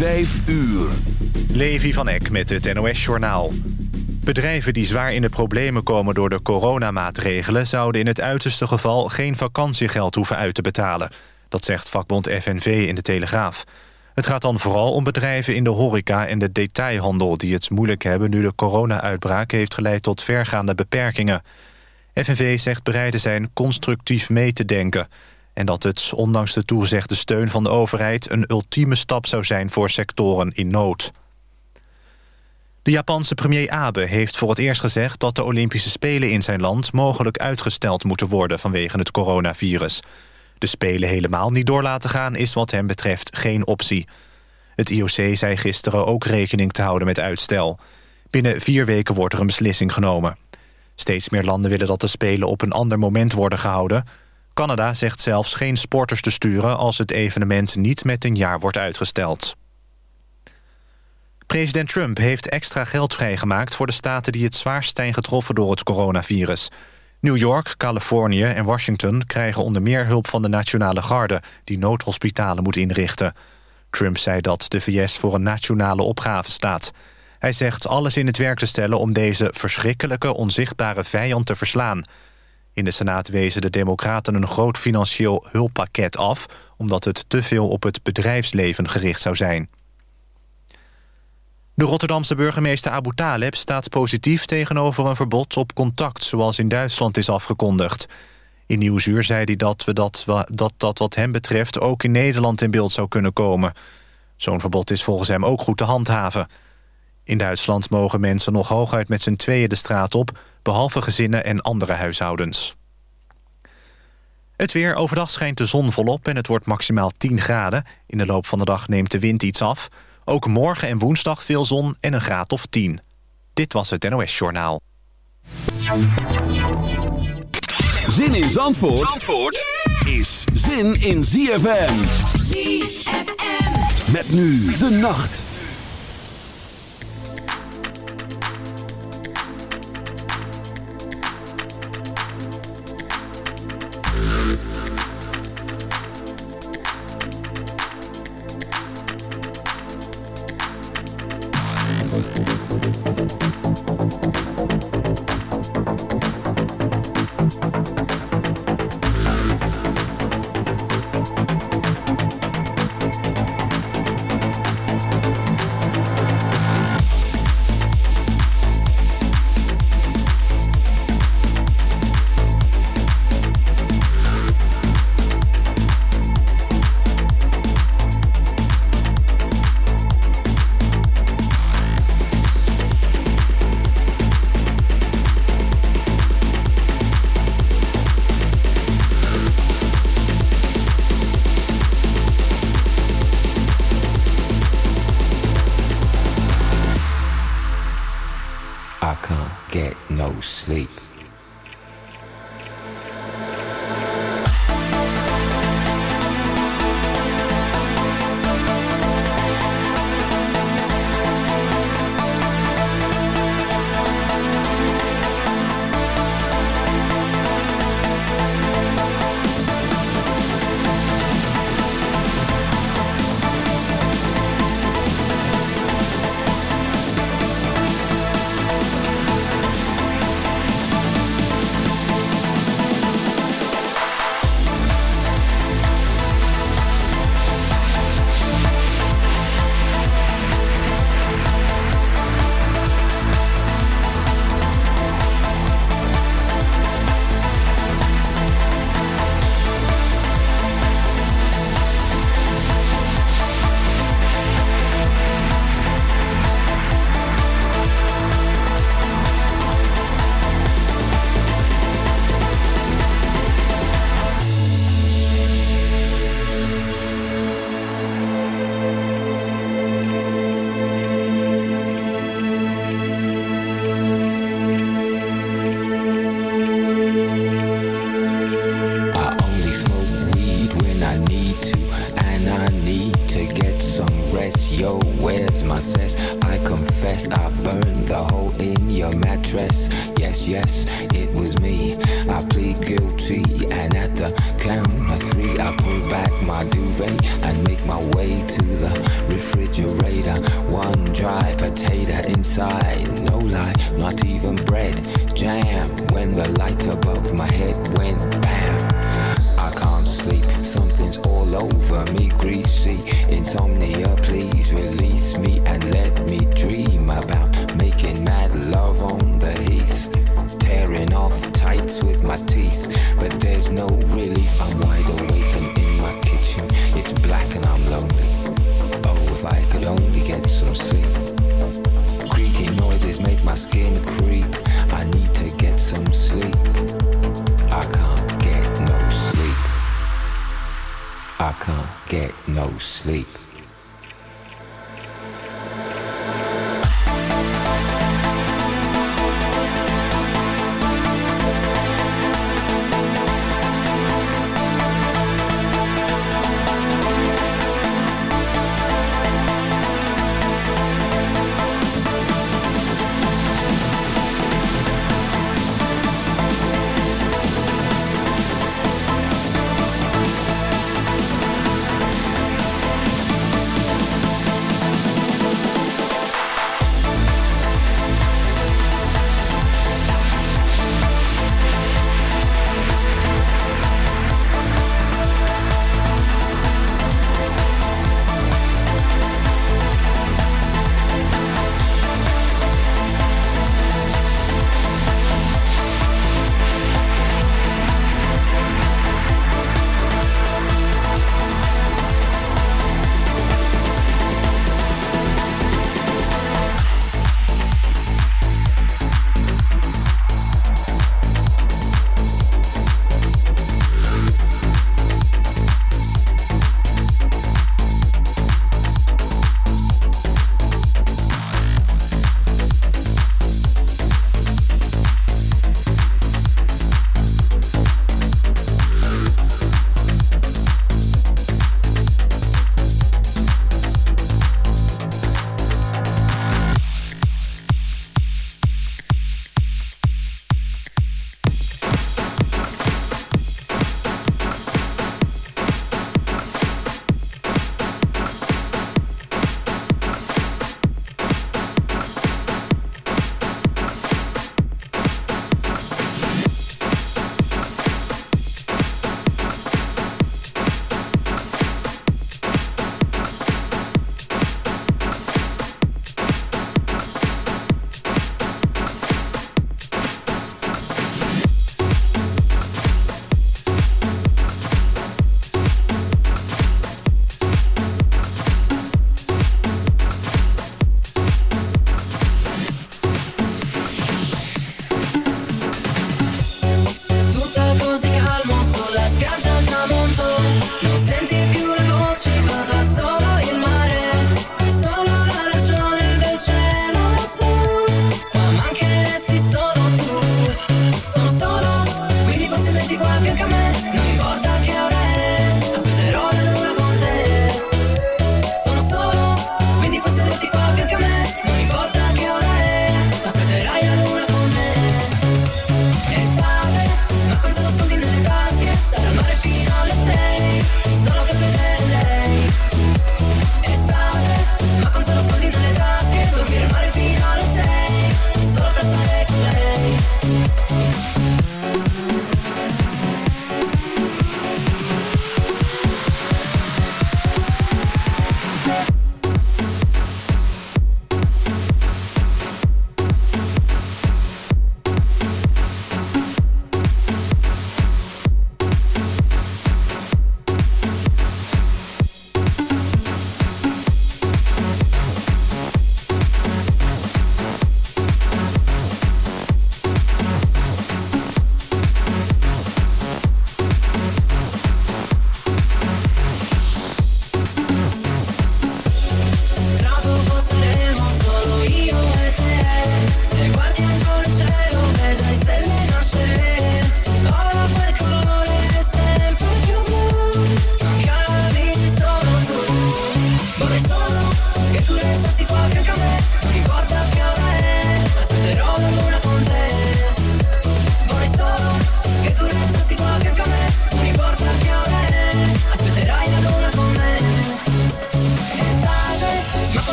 5 uur. Levi van Eck met het NOS-journaal. Bedrijven die zwaar in de problemen komen door de coronamaatregelen... zouden in het uiterste geval geen vakantiegeld hoeven uit te betalen. Dat zegt vakbond FNV in de Telegraaf. Het gaat dan vooral om bedrijven in de horeca en de detailhandel... die het moeilijk hebben nu de corona-uitbraak heeft geleid tot vergaande beperkingen. FNV zegt bereid te zijn constructief mee te denken en dat het, ondanks de toegezegde steun van de overheid... een ultieme stap zou zijn voor sectoren in nood. De Japanse premier Abe heeft voor het eerst gezegd... dat de Olympische Spelen in zijn land mogelijk uitgesteld moeten worden... vanwege het coronavirus. De Spelen helemaal niet door laten gaan is wat hem betreft geen optie. Het IOC zei gisteren ook rekening te houden met uitstel. Binnen vier weken wordt er een beslissing genomen. Steeds meer landen willen dat de Spelen op een ander moment worden gehouden... Canada zegt zelfs geen sporters te sturen... als het evenement niet met een jaar wordt uitgesteld. President Trump heeft extra geld vrijgemaakt... voor de staten die het zwaarst zijn getroffen door het coronavirus. New York, Californië en Washington krijgen onder meer hulp van de Nationale Garde... die noodhospitalen moet inrichten. Trump zei dat de VS voor een nationale opgave staat. Hij zegt alles in het werk te stellen om deze verschrikkelijke, onzichtbare vijand te verslaan... In de Senaat wezen de Democraten een groot financieel hulppakket af... omdat het te veel op het bedrijfsleven gericht zou zijn. De Rotterdamse burgemeester Abu Taleb staat positief tegenover een verbod op contact... zoals in Duitsland is afgekondigd. In Nieuwsuur zei hij dat, we dat, dat dat wat hem betreft ook in Nederland in beeld zou kunnen komen. Zo'n verbod is volgens hem ook goed te handhaven. In Duitsland mogen mensen nog hooguit met z'n tweeën de straat op... behalve gezinnen en andere huishoudens. Het weer. Overdag schijnt de zon volop en het wordt maximaal 10 graden. In de loop van de dag neemt de wind iets af. Ook morgen en woensdag veel zon en een graad of 10. Dit was het NOS Journaal. Zin in Zandvoort, Zandvoort is zin in ZFM. ZFM. Met nu de nacht. Can't get no sleep.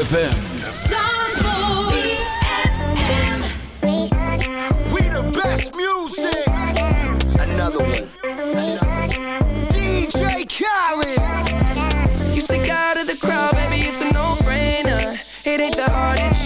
ZFM. We the best music. Another one. DJ Khaled. You stick out of the crowd, baby, it's a no-brainer. It ain't the hardest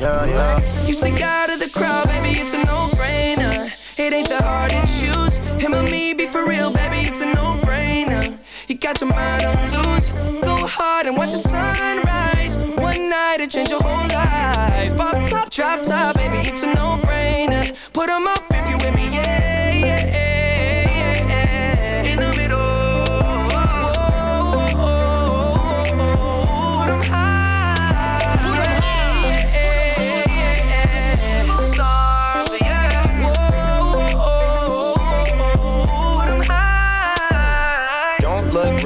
Yeah, yeah. You stick out of the crowd, baby, it's a no-brainer. It ain't that hard to choose. Him or me, be for real, baby, it's a no-brainer. You got your mind on loose. Go hard and watch the sunrise. One night to change your whole life. Pop top, drop top, baby, it's a no-brainer. Put them up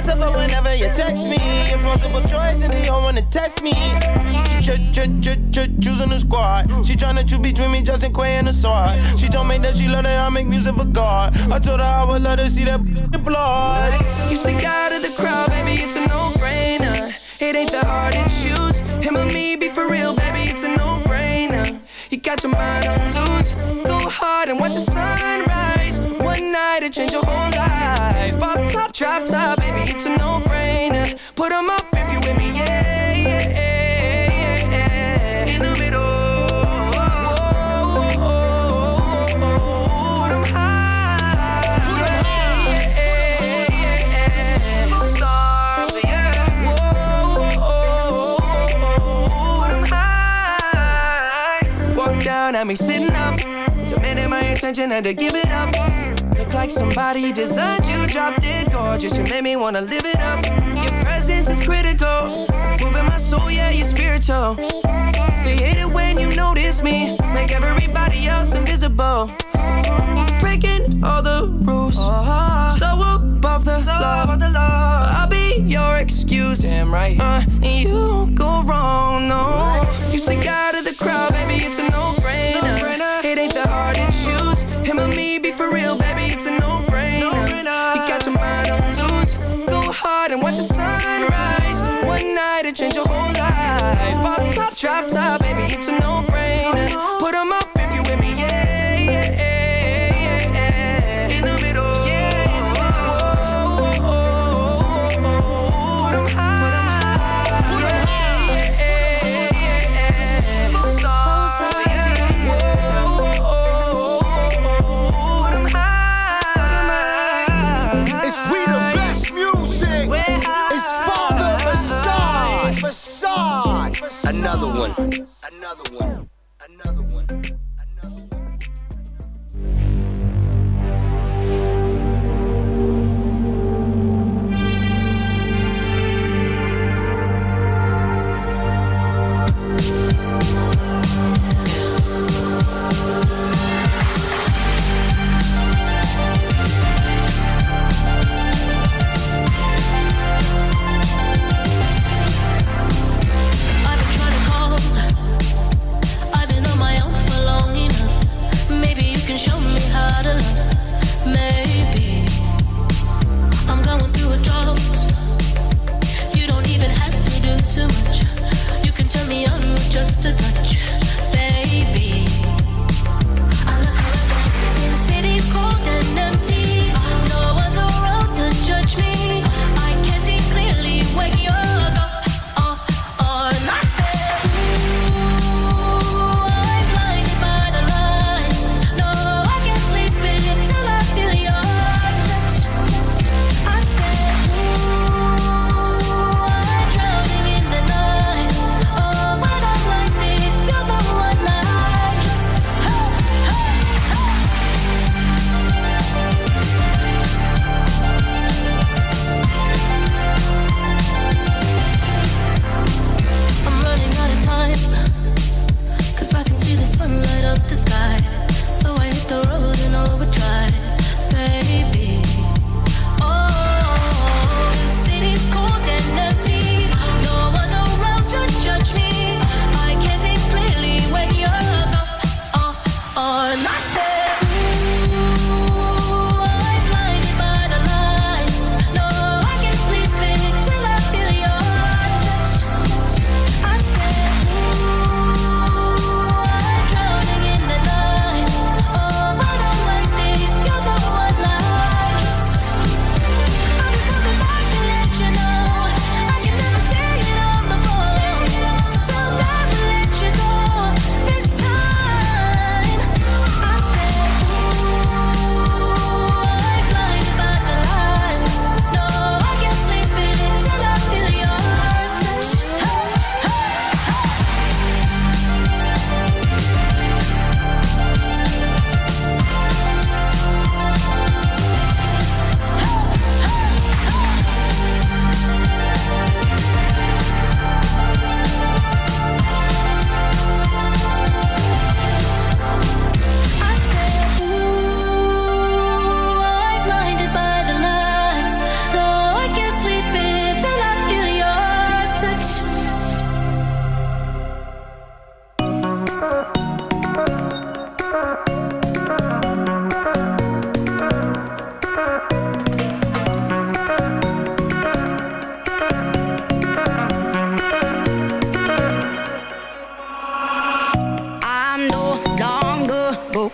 answer for whenever you text me. It's multiple choice and they all wanna test me. Ch ch ch ch choosing the squad. She tryna choose between me, Justin Quay and the sword. She told me that she love that I make music for God. I told her I would let her see that blood. You stick out of the crowd, baby, it's a no-brainer. It ain't that hard to choose. Him or me, be for real, baby, it's a no-brainer. You got your mind on loose. Go hard and watch the sunrise. One night to change your whole life. Pop top, drop top, Put them up if you with me, yeah, yeah, yeah. Yeah. In the middle. I'm high. Whoa, oh I'm high. Walking down at me sitting up, demanding my attention, had to give it up. Look like somebody designed you, dropped it gorgeous. You made me wanna live it up. Presence is critical, moving my soul, yeah, you're spiritual. They hate it when you notice me, make everybody else invisible. Breaking all the rules, so above the, law. Above the law. I'll be your excuse, damn right. Uh, and you go wrong, no. You stick out Change your whole life. Pop top, drop top, another one,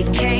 we came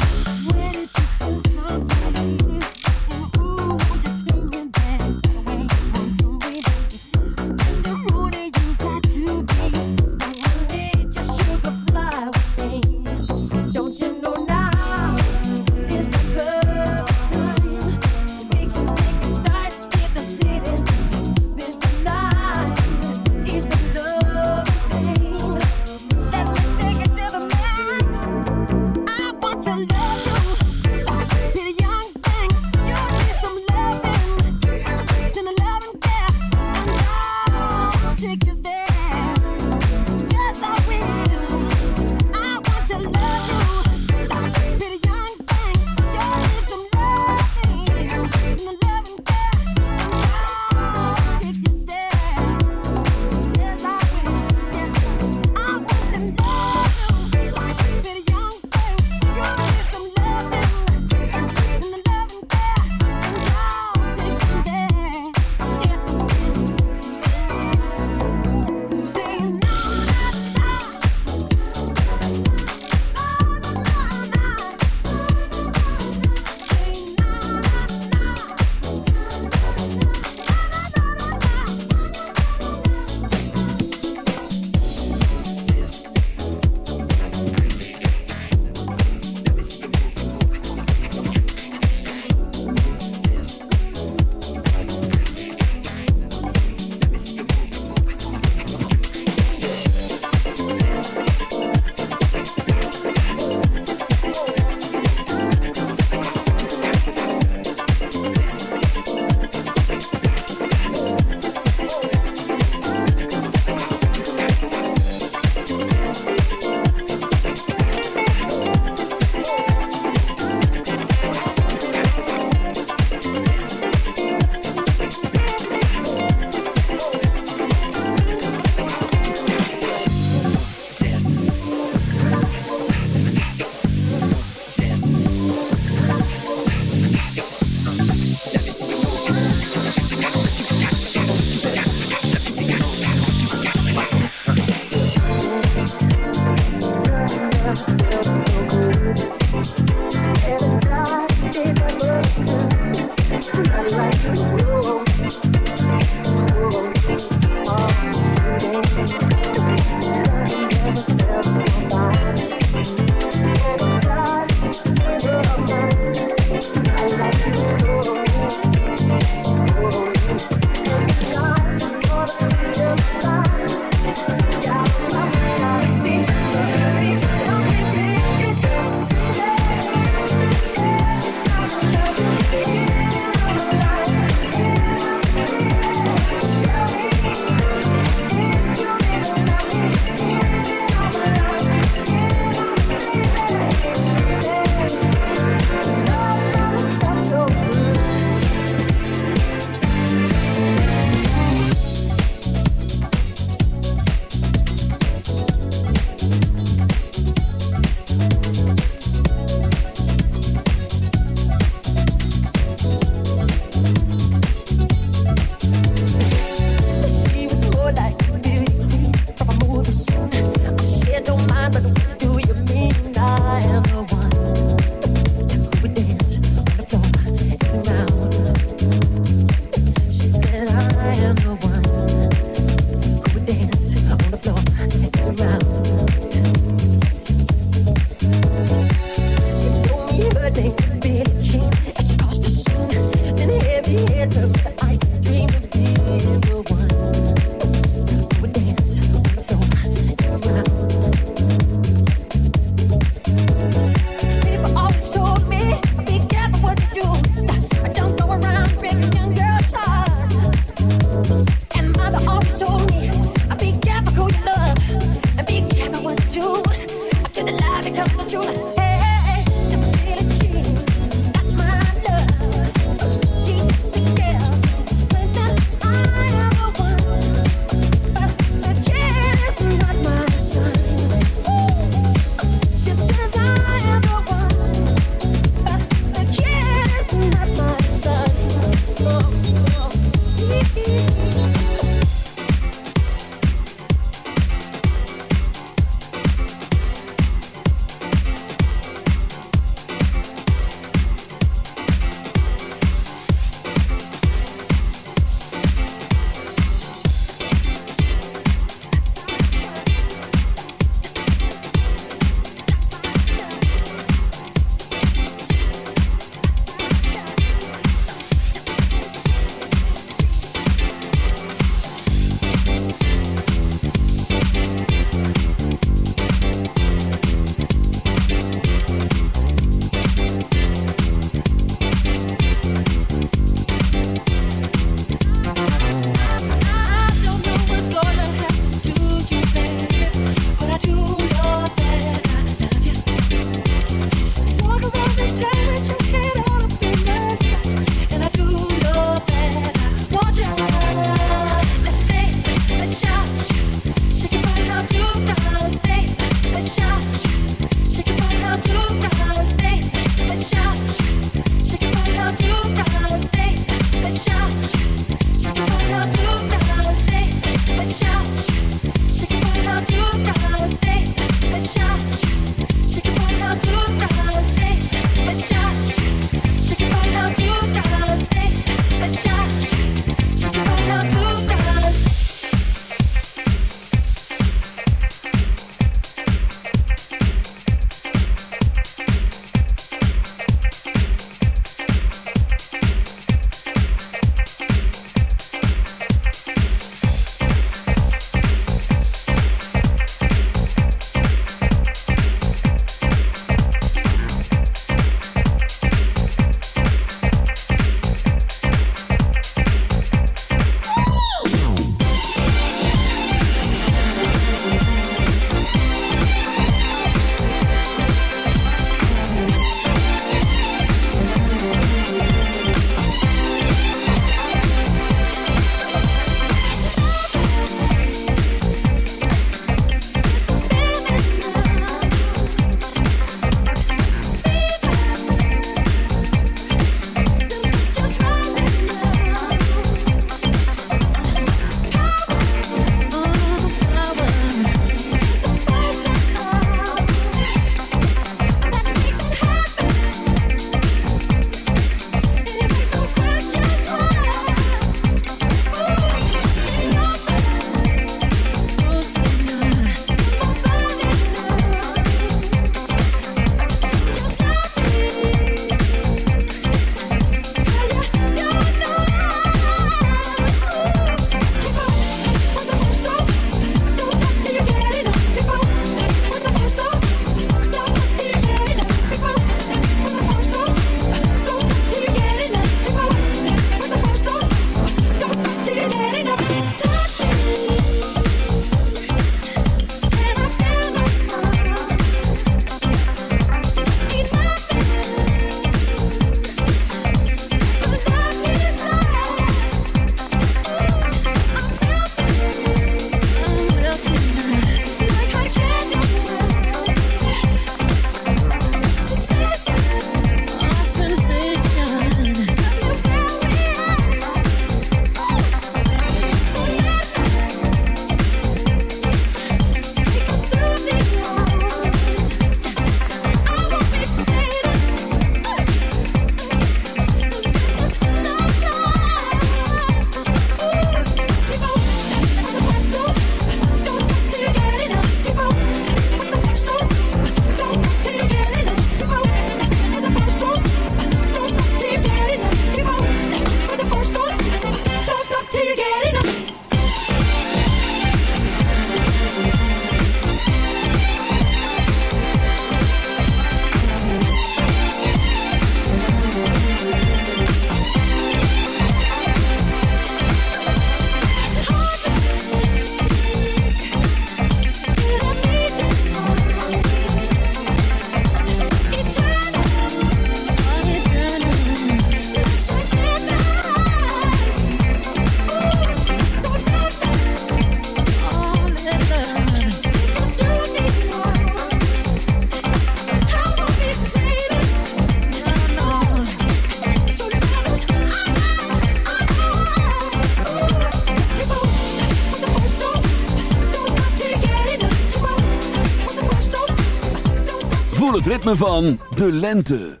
ritme van de lente.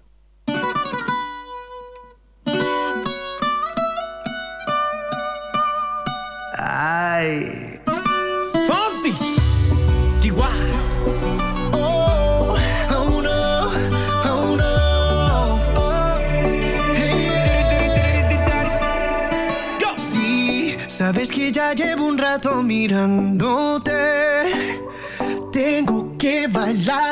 Ai. Fancy. DY. Oh, oh oh sabes que ya llevo un rato mirándote. Tengo que bailar.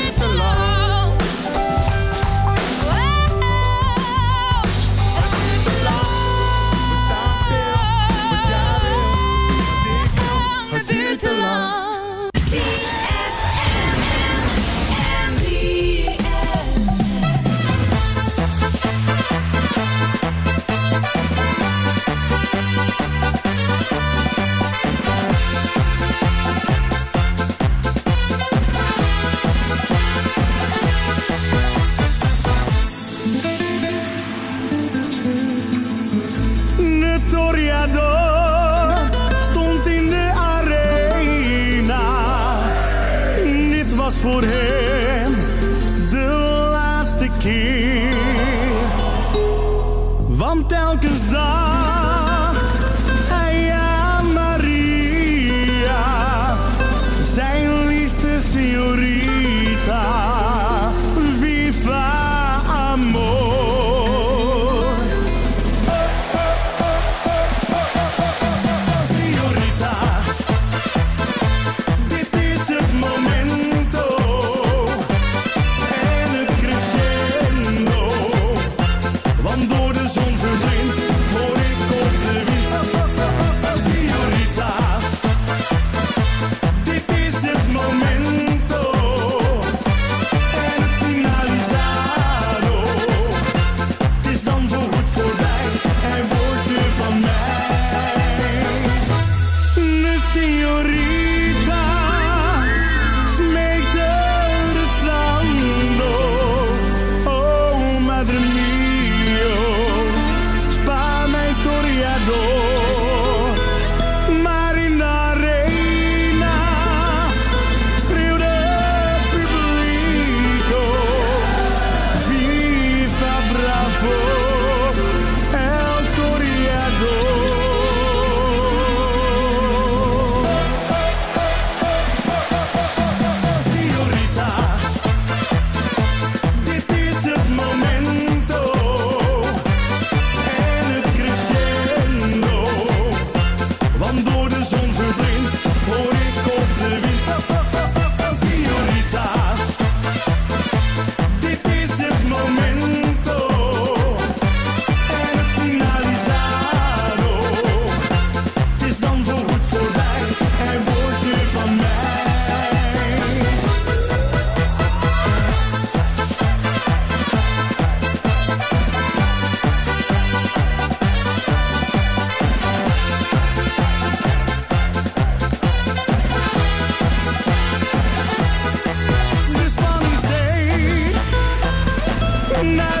Hey. night